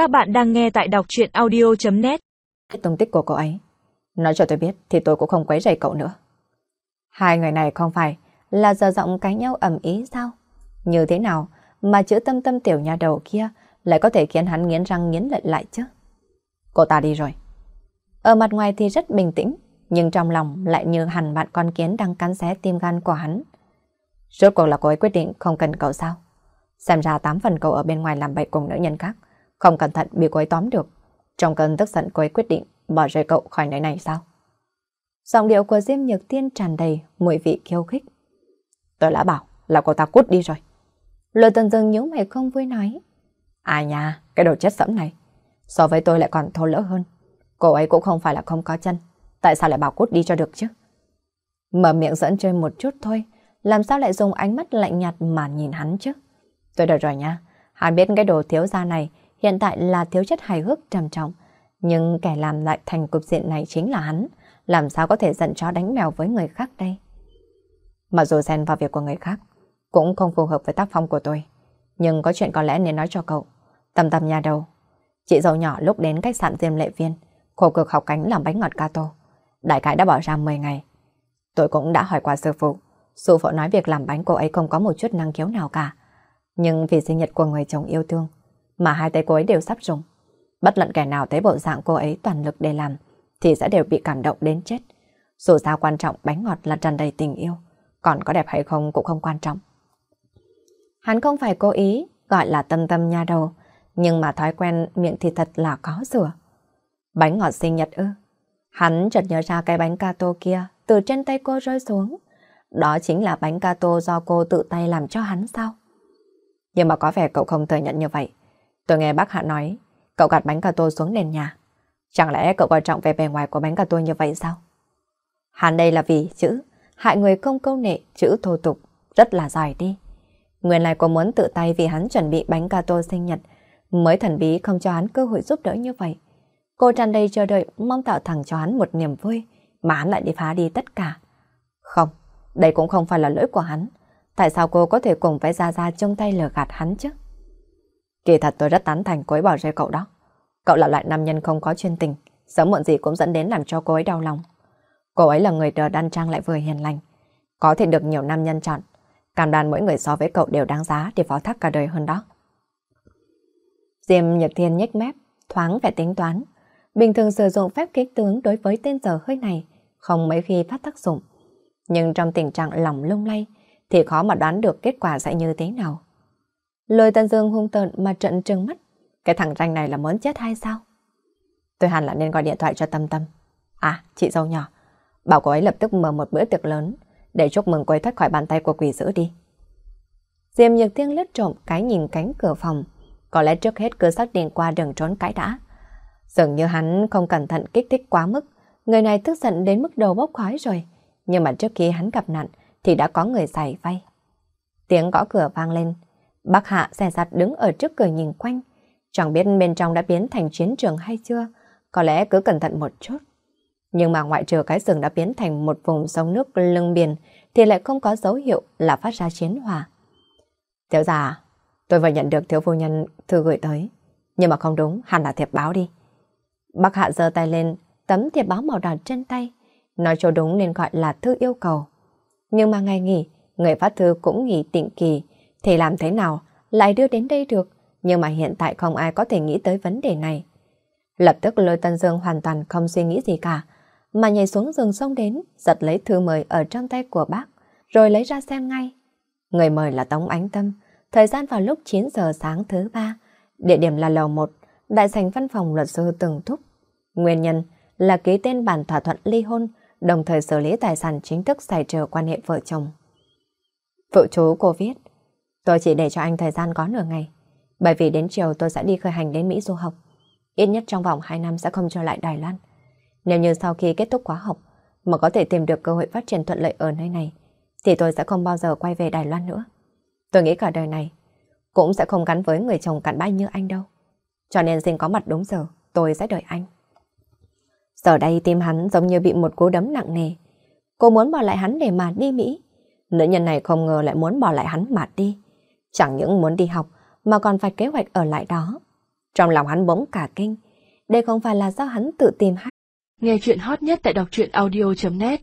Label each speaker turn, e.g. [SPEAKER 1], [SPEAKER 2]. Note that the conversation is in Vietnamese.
[SPEAKER 1] Các bạn đang nghe tại đọc chuyện audio.net
[SPEAKER 2] Tung tích của cô ấy. Nói cho tôi biết thì tôi cũng không quấy rầy cậu nữa. Hai người này không phải là giờ giọng cái nhau ầm ý sao? Như thế nào mà chữ tâm tâm tiểu nhà đầu kia lại có thể khiến hắn nghiến răng nghiến lợi lại chứ? Cô ta đi rồi. Ở mặt ngoài thì rất bình tĩnh, nhưng trong lòng lại như hẳn bạn con kiến đang cắn xé tim gan của hắn. Rốt cuộc là cô ấy quyết định không cần cậu sao? Xem ra tám phần cậu ở bên ngoài làm bậy cùng nữ nhân khác, không cẩn thận bị cô ấy tóm được. Trong cơn tức giận cô ấy quyết định bỏ rơi cậu khỏi nơi này sao? Giọng điệu của Diêm Nhược Tiên tràn đầy mùi vị khiêu khích. Tôi đã bảo là cô ta cút đi rồi. Lôi tần dừng nhíu mày không vui nói. À Ai nha, cái đồ chết sẫm này. So với tôi lại còn thô lỡ hơn. Cô ấy cũng không phải là không có chân. Tại sao lại bảo cút đi cho được chứ? Mở miệng dẫn chơi một chút thôi. Làm sao lại dùng ánh mắt lạnh nhạt mà nhìn hắn chứ? Tôi đợi rồi nha. Hắn biết cái đồ thiếu gia này hiện tại là thiếu chất hài hước trầm trọng. Nhưng kẻ làm lại thành cục diện này chính là hắn. Làm sao có thể giận chó đánh mèo với người khác đây? Mặc dù xen vào việc của người khác, cũng không phù hợp với tác phong của tôi. Nhưng có chuyện có lẽ nên nói cho cậu. Tầm tầm nhà đầu. Chị dâu nhỏ lúc đến khách sạn Diêm Lệ Viên, khổ cực học cánh làm bánh ngọt gato. Đại cái đã bỏ ra 10 ngày. Tôi cũng đã hỏi qua sư phụ. Sư phụ nói việc làm bánh cô ấy không có một chút năng khiếu nào cả. Nhưng vì sinh nhật của người chồng yêu thương, mà hai tay cô ấy đều sắp rụng. Bất luận kẻ nào thấy bộ dạng cô ấy toàn lực để làm, thì sẽ đều bị cảm động đến chết. Dù sao quan trọng bánh ngọt là tràn đầy tình yêu, còn có đẹp hay không cũng không quan trọng. Hắn không phải cố ý, gọi là tâm tâm nha đầu, nhưng mà thói quen miệng thì thật là khó sửa. Bánh ngọt sinh nhật ư. Hắn chợt nhớ ra cái bánh gato kia từ trên tay cô rơi xuống. Đó chính là bánh gato do cô tự tay làm cho hắn sao? Nhưng mà có vẻ cậu không thừa nhận như vậy. Tôi nghe bác Hạ nói, cậu gạt bánh cà tô xuống nền nhà. Chẳng lẽ cậu coi trọng về bề ngoài của bánh cà tô như vậy sao? Hắn đây là vì chữ, hại người không câu nệ, chữ thô tục, rất là dài đi. Nguyên lại có muốn tự tay vì hắn chuẩn bị bánh cà tô sinh nhật, mới thần bí không cho hắn cơ hội giúp đỡ như vậy. Cô tràn đầy chờ đợi mong tạo thẳng cho hắn một niềm vui, mà hắn lại đi phá đi tất cả. Không, đây cũng không phải là lỗi của hắn. Tại sao cô có thể cùng với Gia Gia chung tay lừa gạt hắn chứ? Kỳ thật tôi rất tán thành cô ấy bỏ rơi cậu đó. Cậu là loại nam nhân không có chuyên tình, sớm muộn gì cũng dẫn đến làm cho cô ấy đau lòng. Cô ấy là người đờ đan trang lại vừa hiền lành. Có thể được nhiều nam nhân chọn. Cảm đoàn mỗi người so với cậu đều đáng giá để phó thác cả đời hơn đó. Diêm Nhật Thiên nhếch mép, thoáng vẻ tính toán. Bình thường sử dụng phép kích tướng đối với tên giờ hơi này, không mấy khi phát tác dụng. Nhưng trong tình trạng lòng lung lay, thì khó mà đoán được kết quả sẽ như thế nào. Lôi Tân Dương hung tợn mà trận trừng mắt. Cái thằng ranh này là muốn chết hay sao? Tôi hẳn là nên gọi điện thoại cho Tâm Tâm. À, chị dâu nhỏ. Bảo cô ấy lập tức mở một bữa tiệc lớn để chúc mừng cô ấy thoát khỏi bàn tay của quỷ dữ đi. Diêm Nhược Tiên lướt trộm cái nhìn cánh cửa phòng. Có lẽ trước hết cứ xác định qua đường trốn cái đã. Dường như hắn không cẩn thận kích thích quá mức. Người này tức giận đến mức đầu bốc khói rồi. Nhưng mà trước khi hắn gặp nạn thì đã có người giải vay. Tiếng gõ cửa vang lên. Bác Hạ xe giặt đứng ở trước cửa nhìn quanh. Chẳng biết bên trong đã biến thành chiến trường hay chưa. Có lẽ cứ cẩn thận một chút. Nhưng mà ngoại trừ cái rừng đã biến thành một vùng sông nước lưng biển thì lại không có dấu hiệu là phát ra chiến hòa. Thiếu già, tôi vừa nhận được thiếu phu nhân thư gửi tới. Nhưng mà không đúng, hẳn là thiệp báo đi. Bác Hạ giơ tay lên, tấm thiệp báo màu đỏ trên tay. Nói cho đúng nên gọi là thư yêu cầu. Nhưng mà ngày nghỉ, người phát thư cũng nghỉ tịnh kỳ, thì làm thế nào lại đưa đến đây được? Nhưng mà hiện tại không ai có thể nghĩ tới vấn đề này. Lập tức lôi Tân Dương hoàn toàn không suy nghĩ gì cả, mà nhảy xuống giường sông đến, giật lấy thư mời ở trong tay của bác, rồi lấy ra xem ngay. Người mời là Tống Ánh Tâm, thời gian vào lúc 9 giờ sáng thứ ba, địa điểm là lầu 1, đại sảnh văn phòng luật sư từng thúc. Nguyên nhân là ký tên bản thỏa thuận ly hôn, đồng thời xử lý tài sản chính thức xảy trừ quan hệ vợ chồng. Phụ chú cô viết, tôi chỉ để cho anh thời gian có nửa ngày, bởi vì đến chiều tôi sẽ đi khởi hành đến Mỹ du học. Ít nhất trong vòng 2 năm sẽ không trở lại Đài Loan. Nếu như sau khi kết thúc khóa học mà có thể tìm được cơ hội phát triển thuận lợi ở nơi này, thì tôi sẽ không bao giờ quay về Đài Loan nữa. Tôi nghĩ cả đời này cũng sẽ không gắn với người chồng cặn bã như anh đâu. Cho nên xin có mặt đúng giờ, tôi sẽ đợi anh. Giờ đây tim hắn giống như bị một cú đấm nặng nề. Cô muốn bỏ lại hắn để mà đi Mỹ. Nữ nhân này không ngờ lại muốn bỏ lại hắn mà đi. Chẳng những muốn đi học, mà còn phải kế hoạch ở lại đó. Trong lòng hắn bỗng cả kinh. Đây không phải là do hắn tự tìm hay.
[SPEAKER 1] Nghe chuyện hot nhất tại đọc truyện audio.net